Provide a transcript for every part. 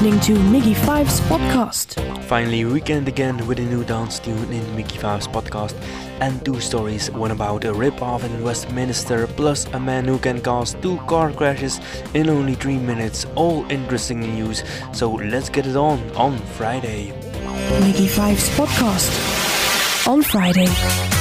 listening to Miggy Five's podcast. Finally, weekend again with a new dance tune in Miggy Five's podcast. And two stories one about a rip-off in Westminster plus a man who can cause two car crashes in only three minutes. All interesting news. So let's get it on on Friday. Miggy Five's podcast. On Friday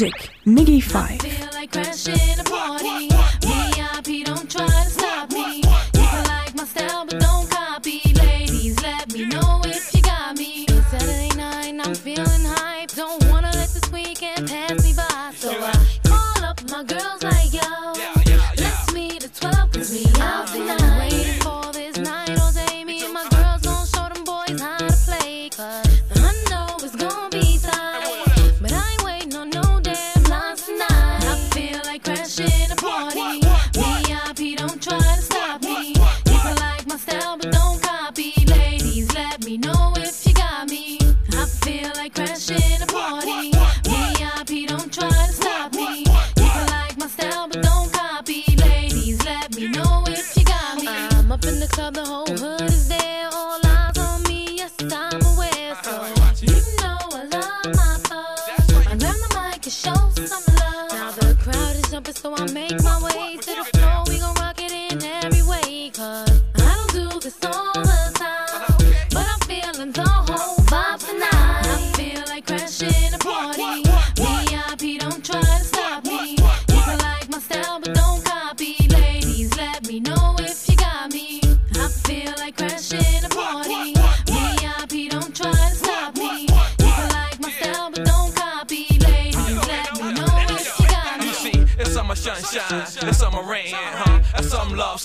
music, Miggy Five.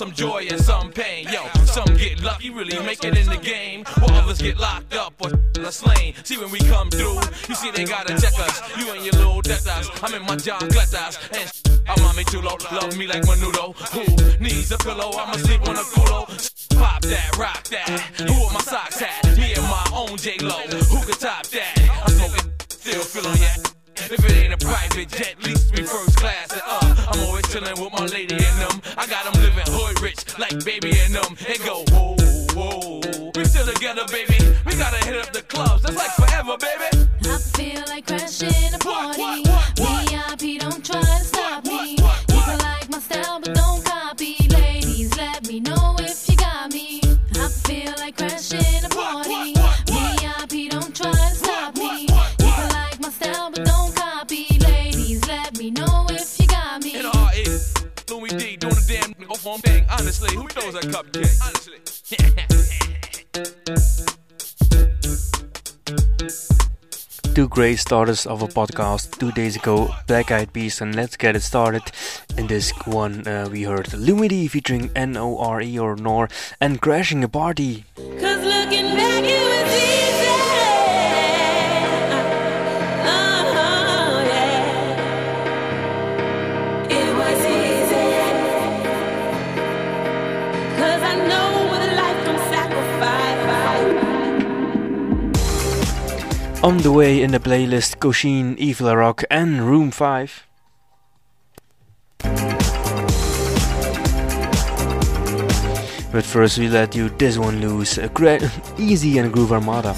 Some joy, and some pain. Yo, some get lucky, really make it in the game, while others get locked up or are slain. See when we come through, you see they gotta check us. You and your little debtors, I'm in my John Glettas, and I'm mommy chulo, love me like Menudo. Who needs a pillow? I'ma sleep on a culo. Pop that, rock that. Who with my socks at? Me and my own J Lo. Who could top that? I'm smoking, still feeling ya. If it ain't a private jet, least we first class. And always chillin' with my lady and them. I got them living hood rich, like baby and them. And go, whoa, whoa. We still together, baby. We gotta hit up the clubs. That's like forever, baby. I feel like crashing a party. VIP, Honestly, who throws a cupcake? Honestly. two great starters of a podcast two days ago Black Eyed Peas and let's get it started in this one uh, we heard Lumidee featuring N-O-R-E or Nor and Crashing a Party Cause looking back, On the way in the playlist Koshin, Evil Rock and Room 5. But first we let you this one loose, a great, Easy and Groove Armada.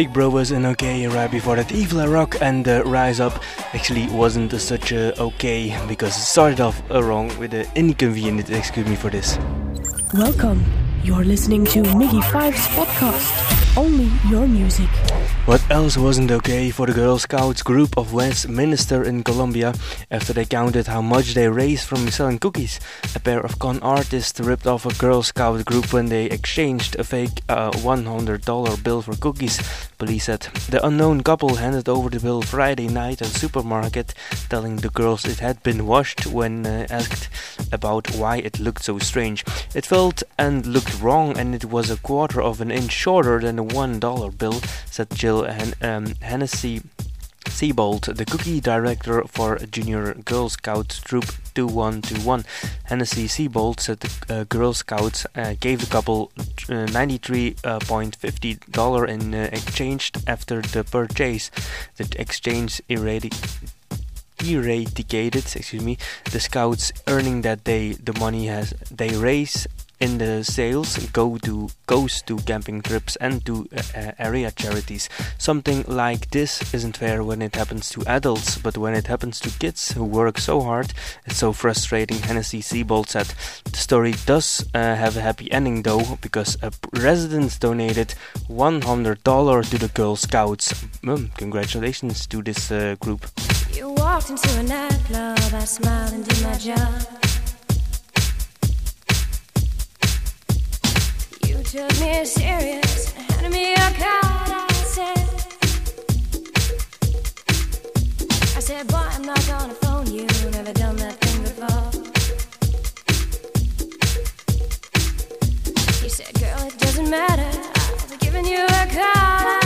Big Bro was an okay right before that. Evil Rock and uh, Rise Up actually wasn't such a okay because it started off wrong with the inconvenient. Excuse me for this. Welcome. You're listening to Miggy Five's podcast. Only your music. What else wasn't okay for the Girl Scouts group of Westminster in Colombia after they counted how much they raised from selling cookies? A pair of con artists ripped off a Girl Scout group when they exchanged a fake uh, $100 bill for cookies, police said. The unknown couple handed over the bill Friday night at a supermarket, telling the girls it had been washed when uh, asked about why it looked so strange. It felt and looked wrong, and it was a quarter of an inch shorter than a $1 bill, said Jill Hen- um, Hennessy. Seabold, the cookie director for Junior Girl Scouts Troop 2121. Hennessy Seabold said the uh, Girl Scouts uh, gave the couple uh, $93.50 in uh, exchange after the purchase. The exchange eradicated excuse me the scouts earning that they the money has they raise in the sales go to goes to camping trips and to uh, uh, area charities. Something like this isn't fair when it happens to adults but when it happens to kids who work so hard it's so frustrating. Hennessy Seabold said the story does uh, have a happy ending though because a resident donated $100 to the girl scouts. Mm, congratulations to this uh, group. You walked into a nightclub, I smiled and did my job. Took me serious handed me a card. I said, I said, boy, I'm not gonna phone you. Never done that thing before. Said, girl, it doesn't matter. I'll be giving you a call.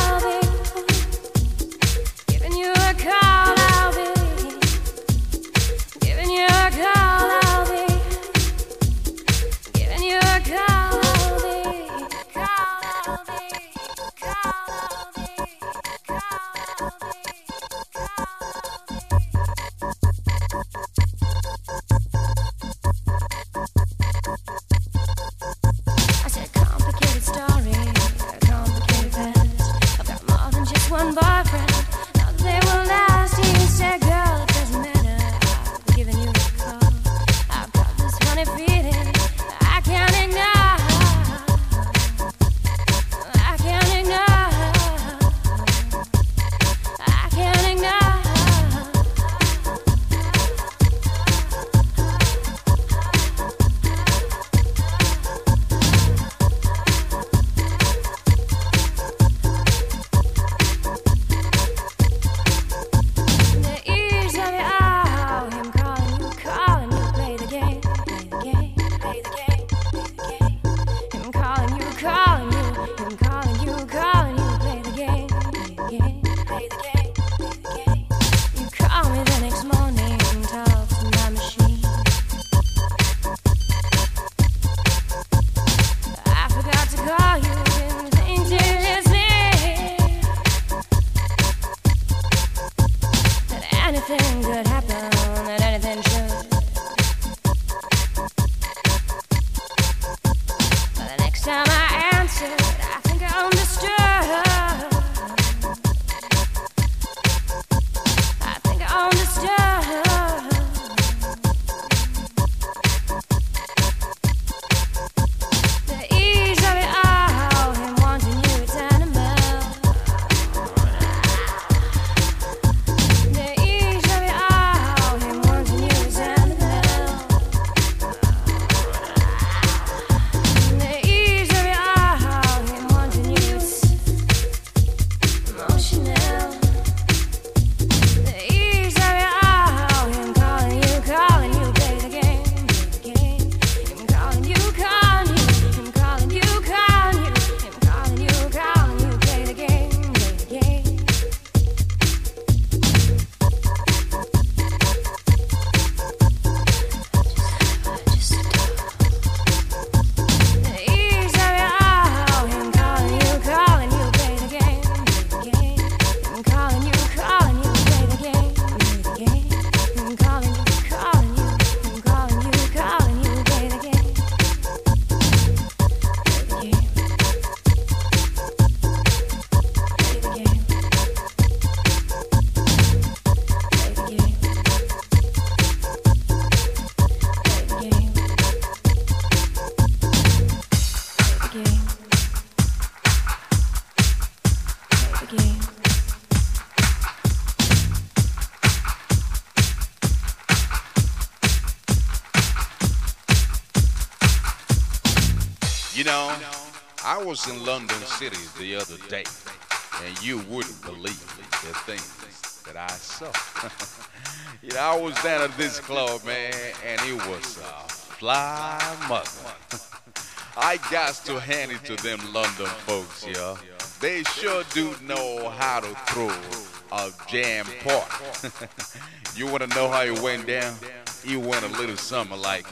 Was in London City the other day, and you wouldn't believe the things that I saw. you know, I was down at this club, man, and it was a fly mother. I got to hand it to them London folks, yeah. They sure do know how to throw a jam part. you want to know how it went down? It went a little something like,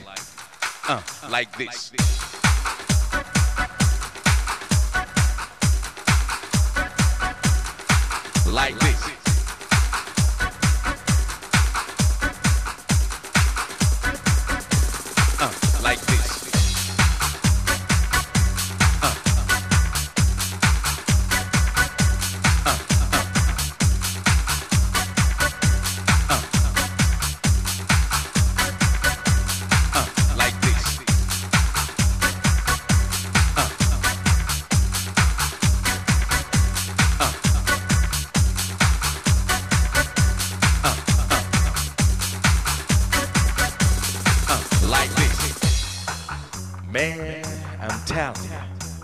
uh, like this. Like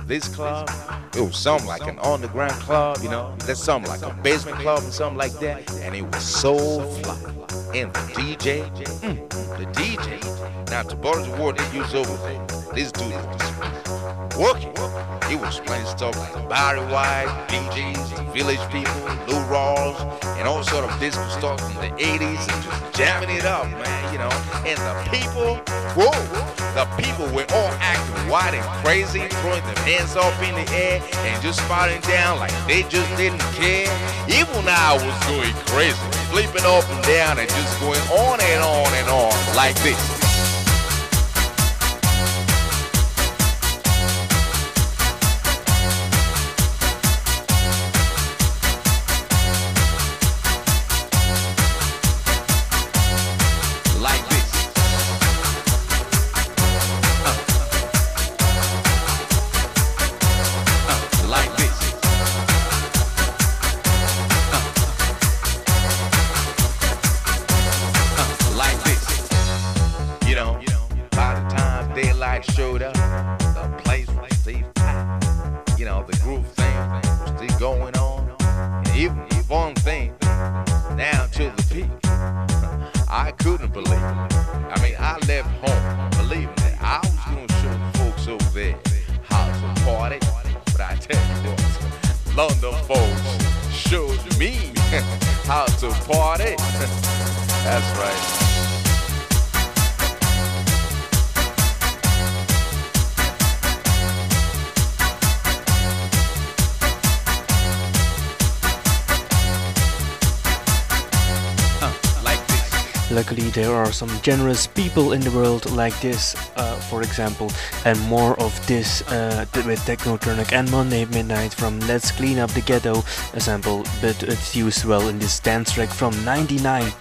this club, it was something like an underground club, you know, that's something like a basement club and something like that, and it was so fly. And the DJ, mm, the DJ, now to borrow the word they use over there, this dude was He was playing stuff like Barry White, DJs, the Village People, Lou Rawls, and all sort of disco stuff from the 80s and just jamming it up, man, you know. And the people, whoa, the people were all acting wild and crazy, throwing their hands up in the air and just spouting down like they just didn't care. Even I was going crazy, flipping up and down and just going on and on and on like this. Luckily, there are some generous people in the world like this, uh, for example, and more of this uh, th- with Technotronic and Monday Midnight from Let's Clean Up the Ghetto, a sample, but it's used well in this dance track from 99.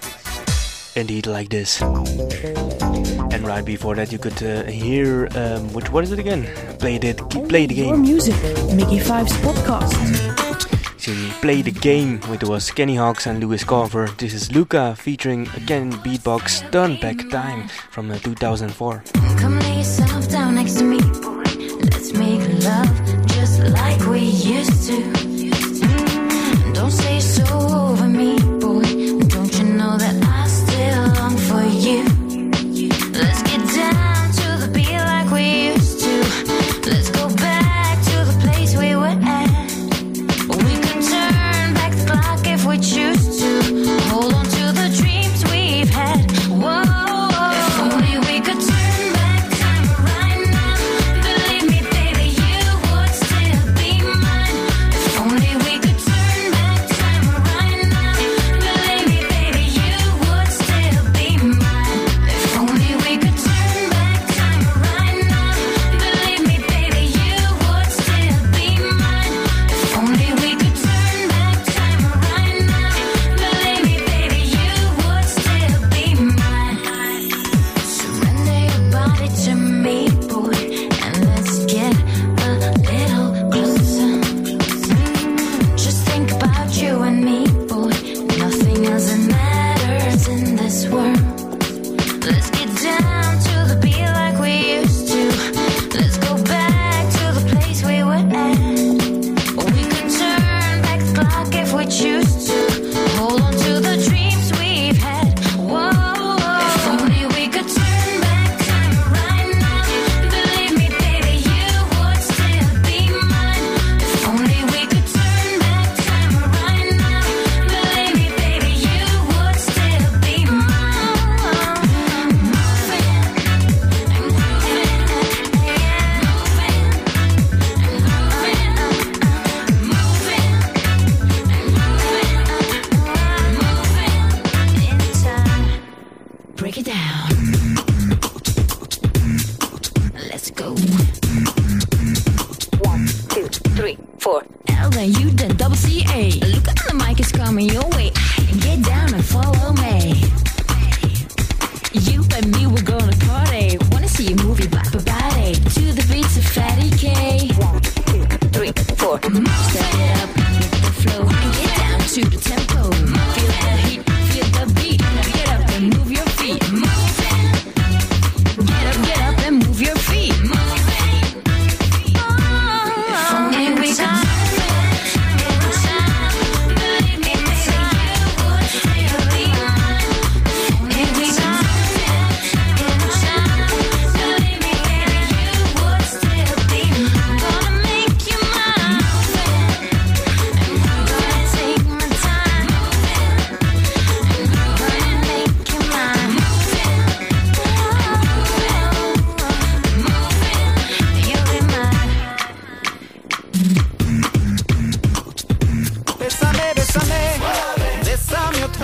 Indeed, like this. And right before that, you could uh, hear um, which what is it again? Play the play the game. music, Miggy Five's podcast. So play the game with was Kenny Hawkes and Louise Carver. This is Luca featuring again beatbox Turn Back Time from uh, 2004. Come lay yourself down next to me, boy. Let's make love just like we used to. Mm, Don't say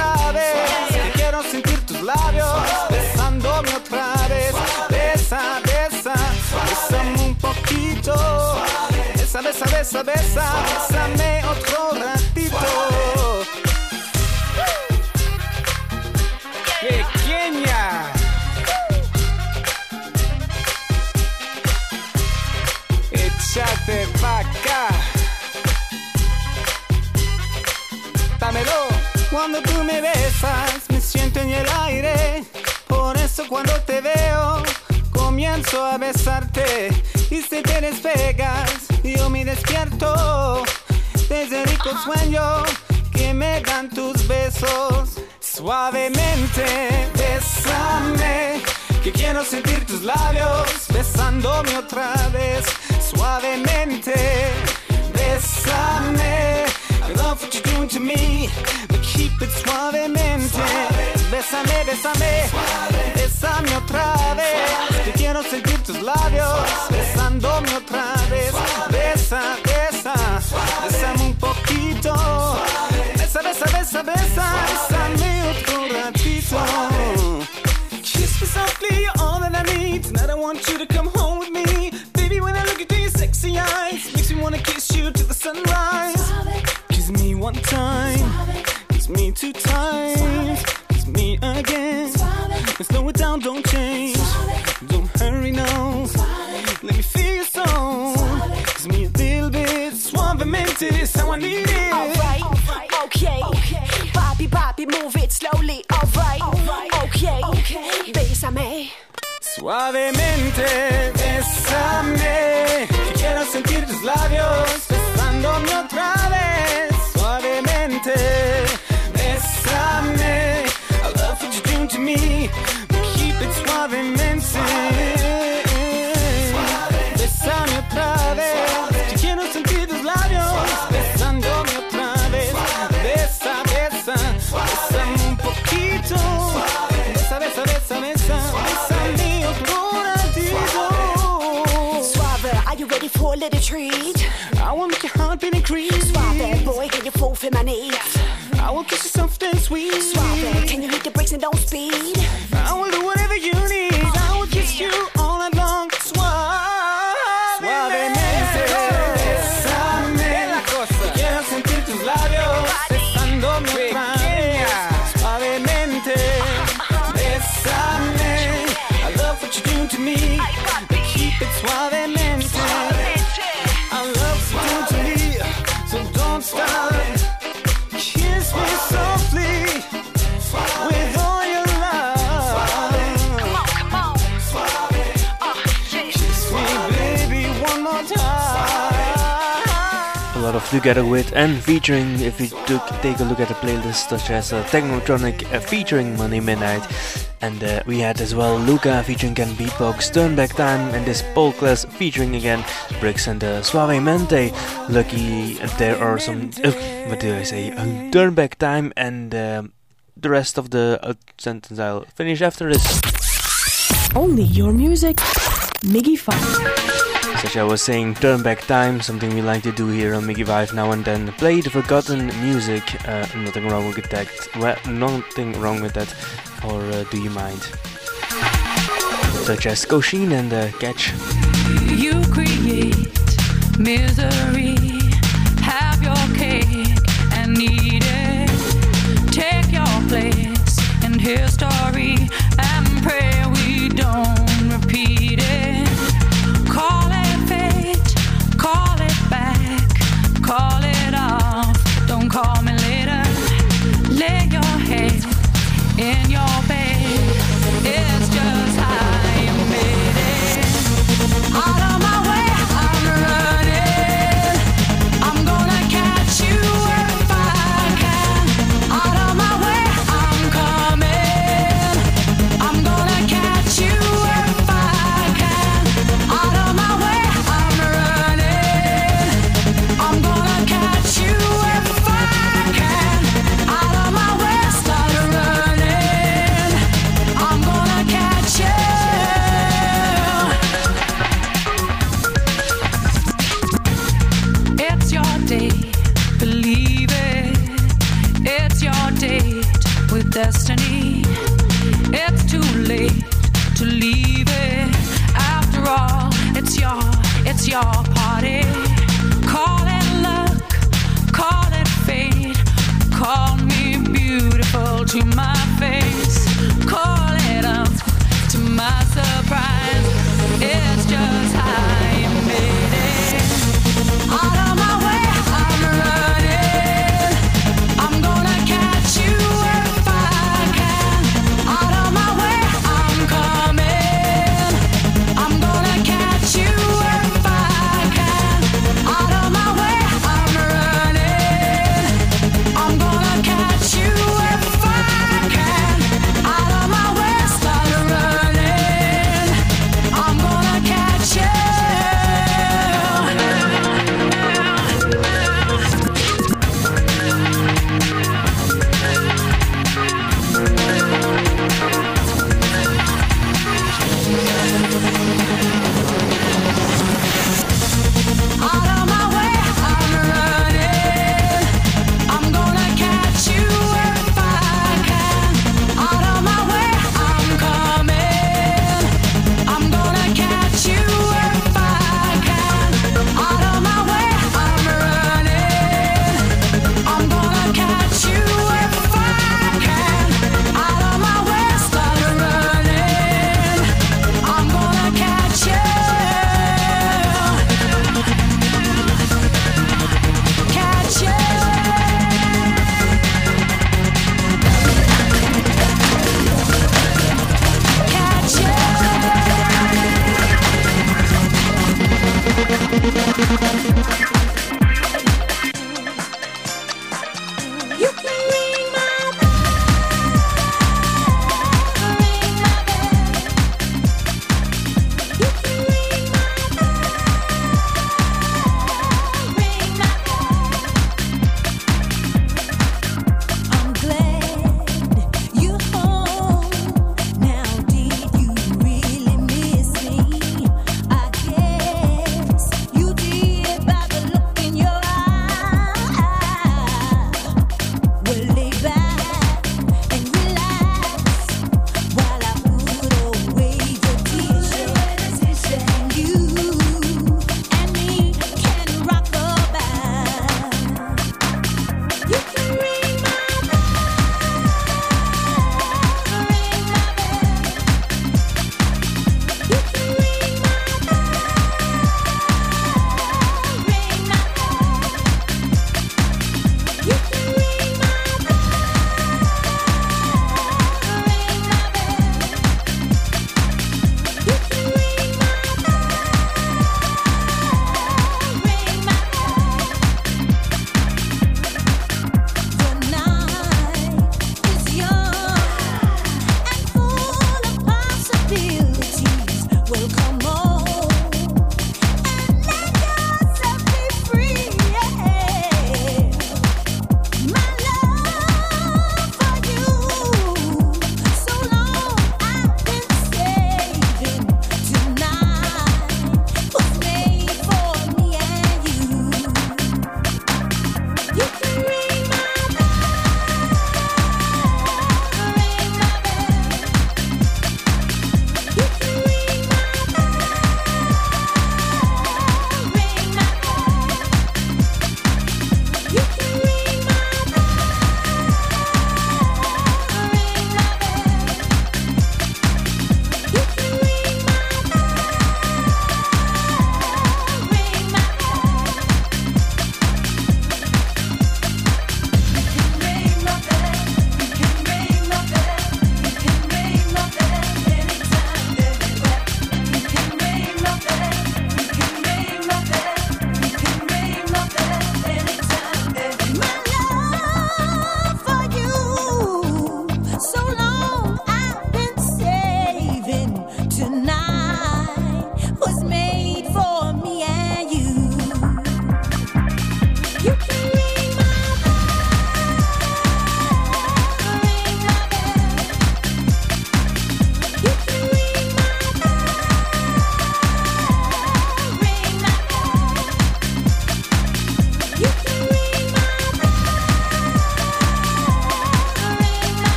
otra vez. Que quiero sentir tus labios besándome otra vez. Besa, besa, bésame un poquito. Besa, besa, besa, besa, bésame Cuando tú me besas, me siento en el aire. Por eso cuando te veo, comienzo a besarte. Y si te despegas, yo me despierto. Desde rico sueño que me dan tus besos. Suavemente, bésame. Que quiero sentir tus labios besándome otra vez. Suavemente, bésame. I love what you're doing to me, but keep it suavemente. Bésame, bésame, bésame otra vez. Que quiero sentir tus labios besándome otra vez. Besa, besa, bésame un poquito. Besa, besa, besa, besa, bésame otro ratito. Kiss me softly, you're all that I need. Tonight I want you to come home with me. Baby, when I look into your sexy eyes, makes me wanna kiss you to the sunrise. One time, kiss me two times, kiss me again. And slow it down, don't change. Don't hurry now. Let me feel your soul. Kiss me a little bit. Suavemente is how I need it. Alright, okay. okay. Bobby, Bobby, move it slowly. Alright, okay. Bésame. Suavemente, bésame. Que quiero sentir tus labios besándome otra vez. Little treat? I will make your heart beat increase. Suave, boy, can you fall for my needs? I will kiss you soft and sweet. Suave, can you hit the brakes and don't speed? Of together with and featuring. If you take a look at the playlist, such as uh, Technotronic uh, featuring Monday Midnight, and uh, we had as well Luca featuring Ken Beatbox, Turn Back Time, and this Paul Class featuring again Bricks and uh, Suavemente. Lucky there are some. Uh, what do I say? Uh, turn Back Time, and um the rest of the uh, sentence I'll finish after this. Only your music. Miggy 5. Such I was saying, turn back time, something we like to do here on Miggy Five now and then. Play the forgotten music, uh, nothing wrong with that. Well, nothing wrong with that. Or uh, do you mind? such as Goshin and uh, Catch. You create misery.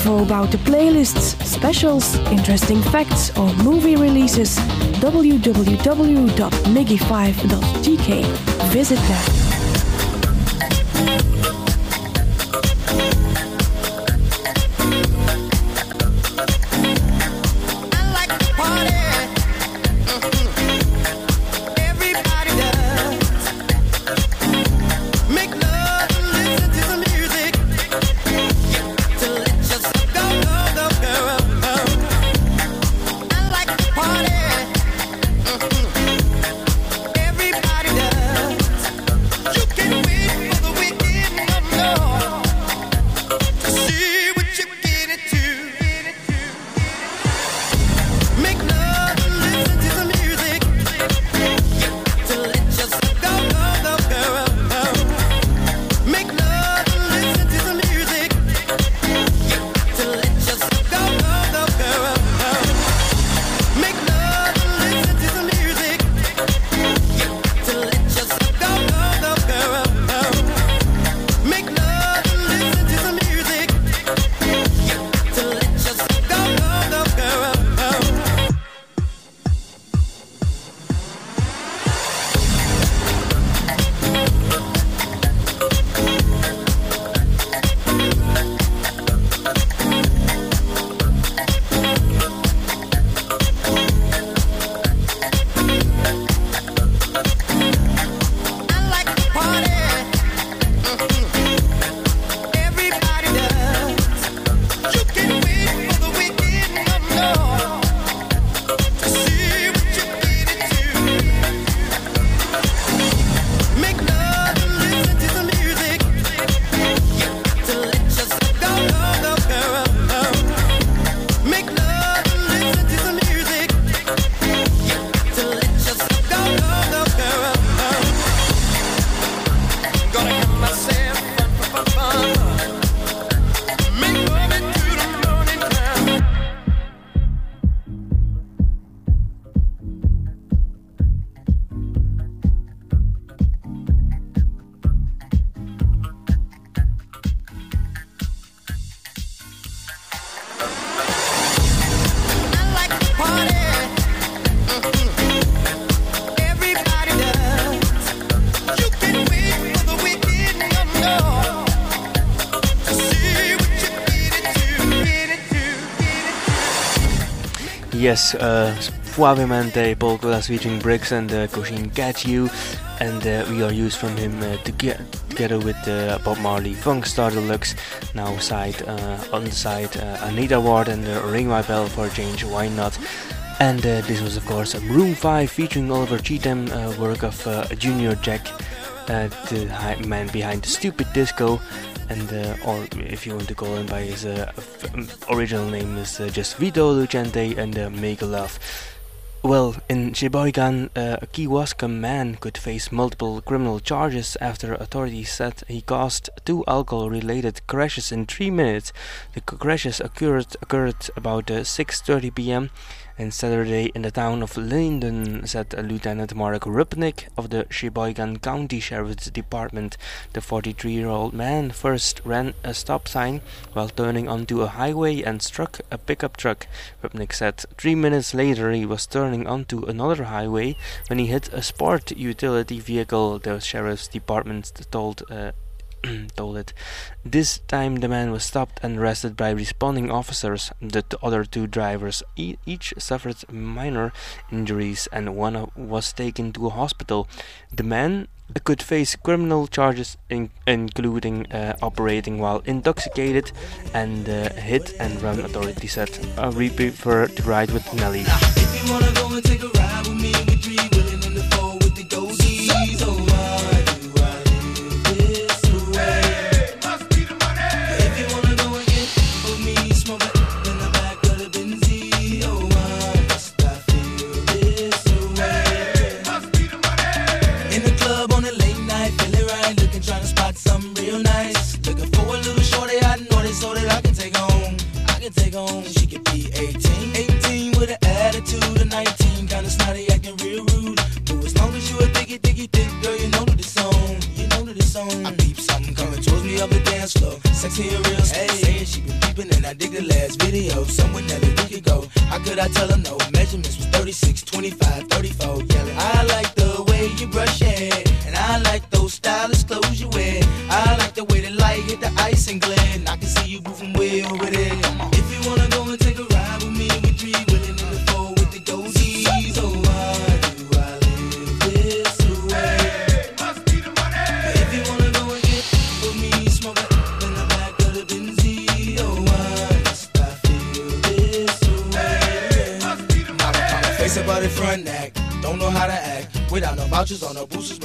Info about the playlists, specials, interesting facts, or movie releases, www.miggy5.gk. Visit there. Yes, uh, Suavemente, Paul Colas featuring Briggs and uh, Coshin Catch You, and uh, we are used from him uh, to get, together with uh, Bob Marley Funkstar De Luxe. Now side uh, on the side uh, Anita Ward and uh, Ring My Bell for a change. Why not? And this was of course Room 5 featuring Oliver Cheatham, work of Junior Jack, the man behind the Stupidisco. And uh, or if you want to call him by his uh, um, original name is uh, just Vito Lucente and uh, Make a Love. Well, in Sheboygan, uh, a Kewaskum man could face multiple criminal charges after authorities said he caused two alcohol-related crashes in three minutes. The crashes occurred occurred about uh, 6:30 p.m. and Saturday in the town of Lyndon, said Lieutenant Mark Rupnik of the Sheboygan County Sheriff's Department. The 43-year-old man first ran a stop sign while turning onto a highway and struck a pickup truck. Rupnik said three minutes later he was turning onto another highway when he hit a sport utility vehicle. The sheriff's department told. Uh, told it. This time the man was stopped and arrested by responding officers. The other two drivers e- each suffered minor injuries and one was taken to a hospital. The man could face criminal charges in- including uh, operating while intoxicated and uh, hit and run authorities said. Uh, we prefer to ride with Nelly. Dance floor. Sexy and real, hey. saying she been peeping and I dig the last video. Someone that we week go. How could I tell her no? Measurements was 36, 25, 34. Yelling, I like the way you brush your hair, and I like those stylish clothes you wear. I like the way the light hit the ice and glare.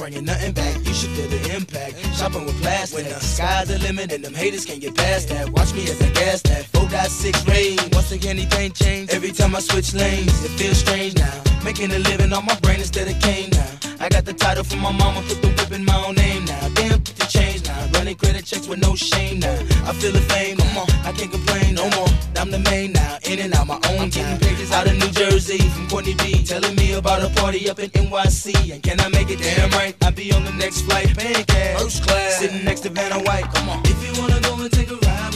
Bringing nothing back. You should feel the impact. Shopping with plastic. When the sky's the limit and them haters can't get past that. Watch me as I gas that. 4.6 rain. Once again, anything change. Every time I switch lanes, it feels strange now. Making a living on my brain instead of cane now. I got the title from my mama, put the whip in my own name now. Damn, put the change now. Running credit checks with no shame now. I feel the fame, come on, I can't complain no more. I'm the main now, in and out my own I'm getting pages out of New Jersey from Courtney B. Telling me about a party up in NYC. And can I make it damn right? I'll be on the next flight, paying cash. First class, sitting next to Vanna White. Come on. If you wanna go and take a ride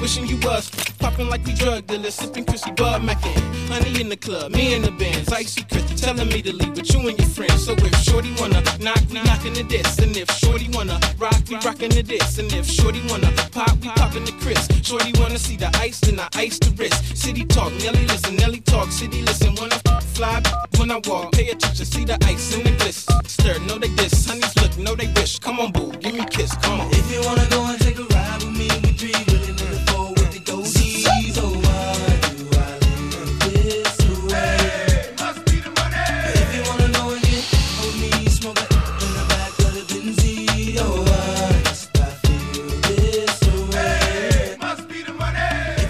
Wishing you was popping like we drug dealers, sipping Chrissy Bud Mackin. Honey in the club, me in the bands, icy Chris telling me to leave with you and your friends. So if Shorty wanna knock, we knockin' the diss, and if Shorty wanna rock, we rockin' the diss, and if Shorty wanna pop, we poppin' the Chris. Shorty wanna see the ice, then I ice the wrist. City talk, Nelly listen, Nelly talk, city listen. When I fly, when I walk, pay attention, see the ice and the bliss. Stir, know they diss, honeys look, know they wish. Come on, boo, give me a kiss, come on. If you wanna go and take a ride with me, we three willing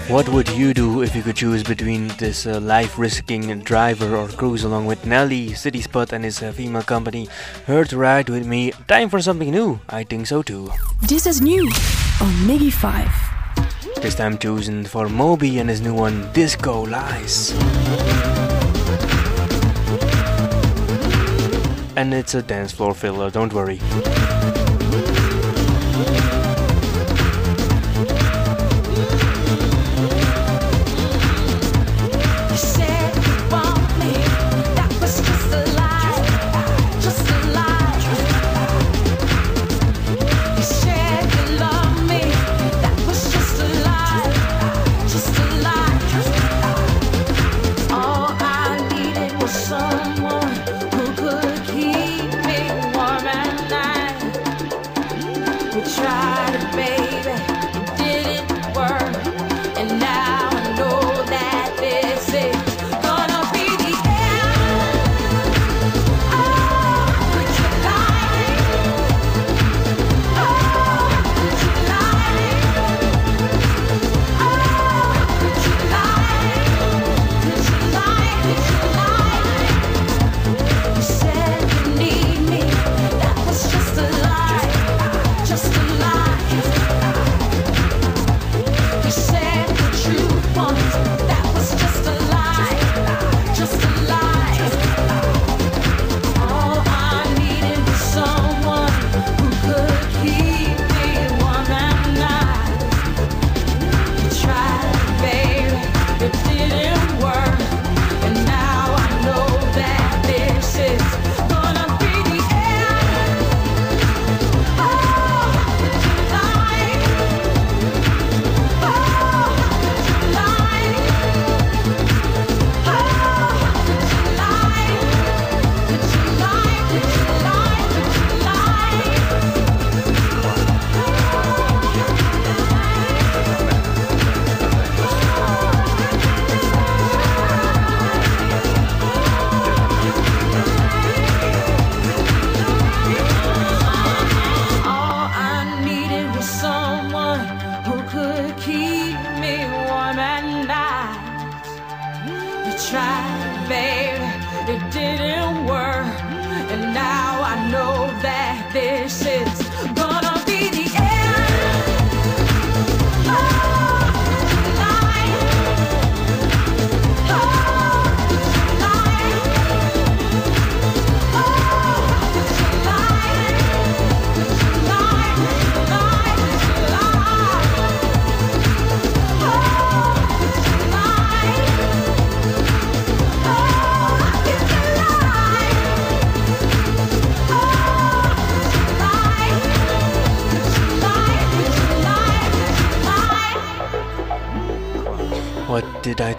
What would you do if you could choose between this uh, life-risking driver or cruise along with Nelly, City Spud and his uh, female company? Heard ride with me. Time for something new. I think so too. This is new on Miggy 5. This time chosen for Moby and his new one, Disco Lies. And it's a dance floor filler, don't worry. try to make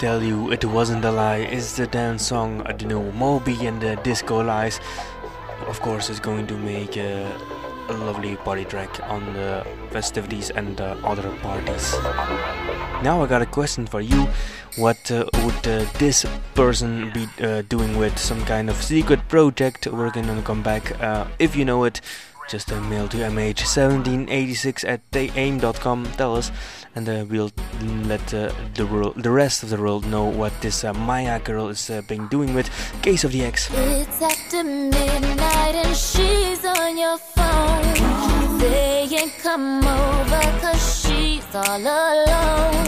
tell you it wasn't a lie? It's the dance song, I don't know, Moby and the Disco Lies. Of course, it's going to make a, a lovely party track on the festivities and the other parties. Now I got a question for you. What uh, would uh, this person be uh, doing with some kind of secret project working on a comeback? Uh, if you know it, just a mail to mh1786 at aim.com. Tell us, and uh, we'll let uh, the world, the rest of the world know what this uh, Mya girl is uh, been doing with Case of the Ex. It's after midnight and she's on your phone. Come over cause she's all alone.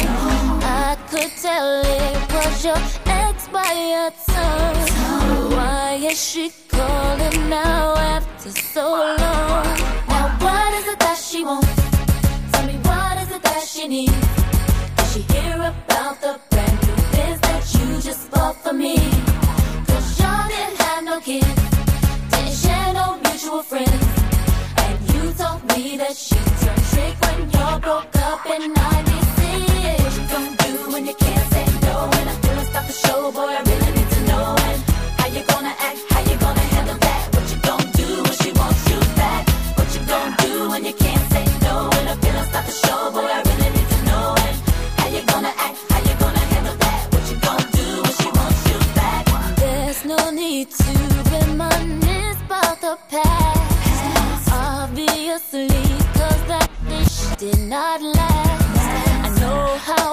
I could tell it was your ex by tone. Why is she calling now after so long? Now what is it that she wants? Tell me what is it that she needs? Did she hear about the brand new biz that you just bought for me? Cause y'all didn't have no kids, to reminisce about the past. Obviously, cause that dish did not last. I know how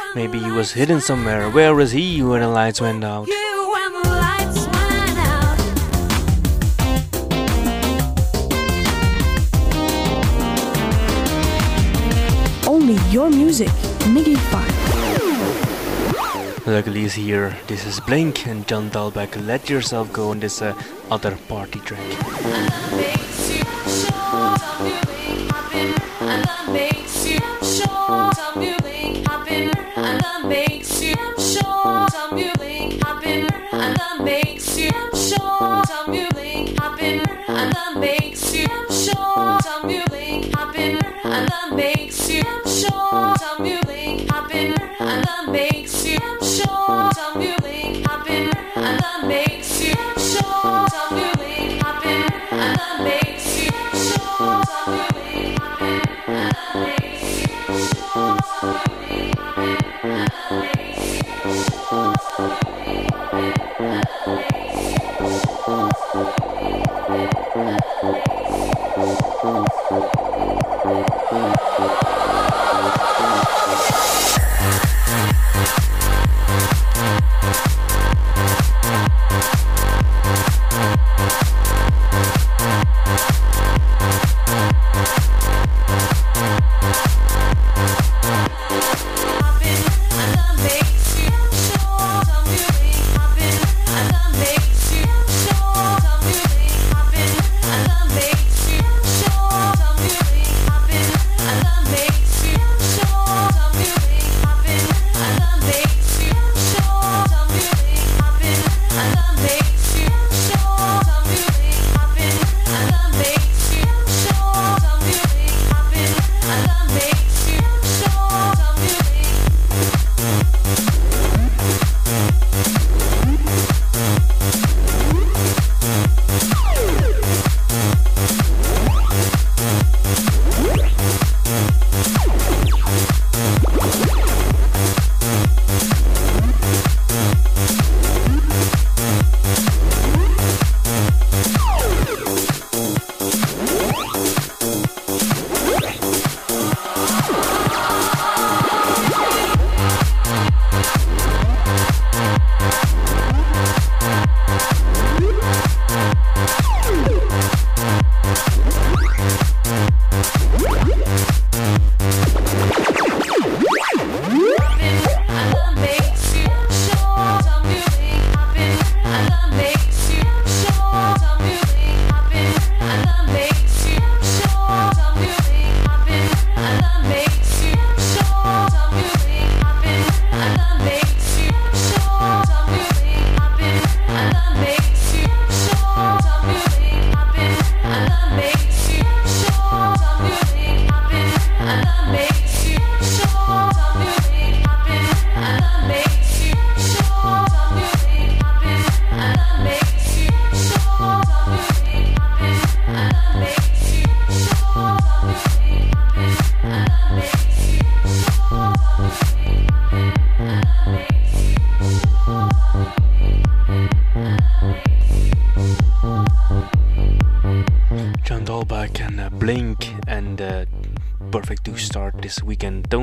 Maybe he was hidden somewhere. Where was he when the lights went out? Only your music, Miggy 5. Luckily he's here. This is Blink and John Dahlbäck. Let yourself go on this uh, other party track. John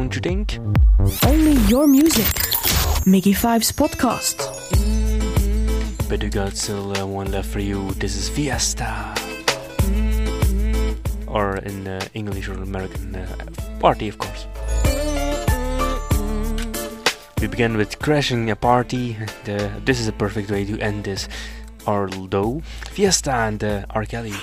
weekend, don't you think? Only your music, Miggy 5's podcast. But you got still uh, one left for you. This is Fiesta. Or in uh, English or American, uh, party, of course. We begin with crashing a party. and, uh, this is a perfect way to end this. Although Fiesta and uh, R. Kelly.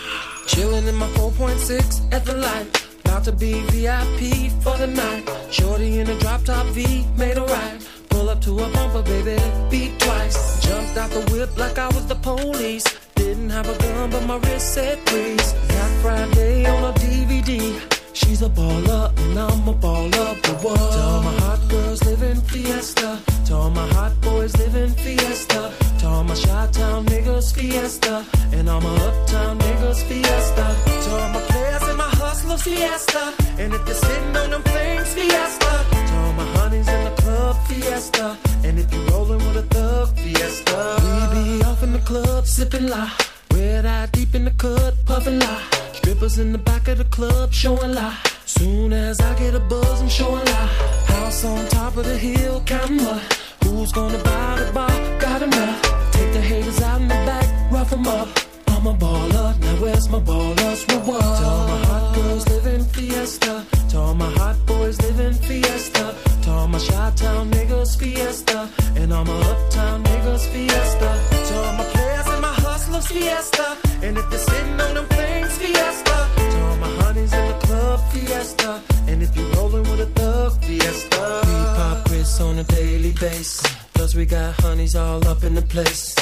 Chilling in my 4.6 at the light. About to be VIP for the night. Shorty in a drop top V, made a right. Pull up to a bumper, baby, beat twice. Jumped out the whip like I was the police. Didn't have a gun, but my wrist said freeze. Black Friday on a DVD. She's a baller, and I'm a baller, but what? To all my hot girls living fiesta. To all my hot boys living fiesta. To all my Chi-Town niggas fiesta. And all my uptown niggas fiesta. To all my hustlers fiesta. And if you're sitting on them things fiesta. To all my honeys in the club fiesta. And if you're rolling with a thug fiesta. We be off in the club sipping la. Slide deep in the cut, puffin' lie. Strippers in the back of the club, showing lie. Soon as I get a buzz, I'm showing lie. House on top of the hill, counting what? Who's gonna buy the bar? Got enough. Take the haters out in the back, rough 'em up. A baller, now where's my baller's reward? To all my hot girls living fiesta. To all my hot boys living fiesta. To all my Chi-Town niggas fiesta. And all my uptown niggas fiesta. To all my players and my hustlers fiesta. And if they're sitting on them things fiesta. To all my honeys in the club fiesta. And if you're rolling with a thug fiesta. We pop Chris on a daily basis. Plus we got honeys all up in the place.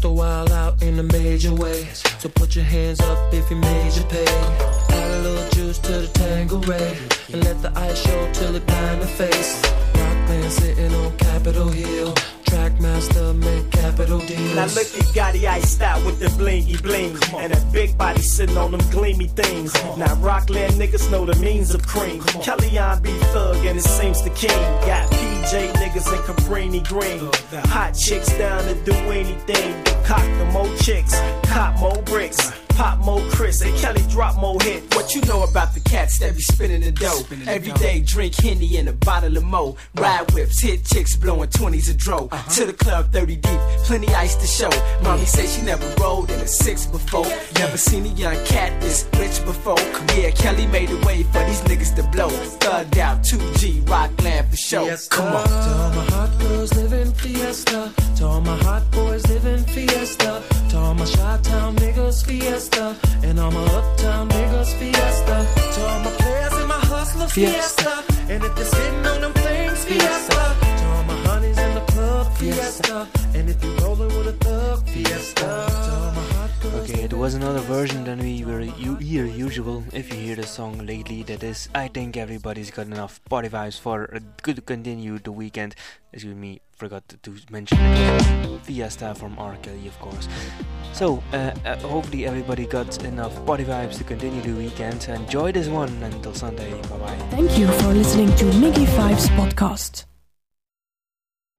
About to wild out in a major way. So put your hands up if you made your pay. Add a little juice to the Tanqueray. And let the ice show till it blind the face. Rock band sitting on Capitol Hill. Trackmaster make capital deals. Now look at Gotti iced out with the blingy bling. And a big body sitting on them gleamy things. Now Rockland niggas know the means of cream. Kellyanne be thug and it seems the king. Got PJ niggas and Cabrini Green. Hot chicks down to do anything. Cock the more chicks, cop more bricks. Pop more Chris and Kelly drop more hit. What you know about the cats that be spinning the dough? Every day drink Henny and a bottle of Mo. Ride whips, hit chicks blowing 20s a dro. Uh-huh. To the club 30 deep, plenty ice to show. Mommy say she never rolled in a six before. Never seen a young cat this rich before. Yeah, Kelly made a way for these niggas to blow. Thugged out 2G, rock Rockland for show. Come on. To all my hot girls living fiesta. To all my hot boys living fiesta. My Chi-Town niggas fiesta. And all my uptown niggas fiesta. To all my players and my hustlers fiesta. And if they're sitting on them things fiesta. To all my honeys in the club fiesta. And if you're rolling with a thug fiesta. Okay, it was another version than we were u- usual. If you hear the song lately, that is, I think everybody's got enough party vibes for a good continue the weekend. Excuse me, forgot to- mention. Fiesta from R. Kelly, of course. So, uh, uh, hopefully everybody got enough party vibes to continue the weekend. Enjoy this one until Sunday. Bye bye. Thank you for listening to Miggy Fives podcast.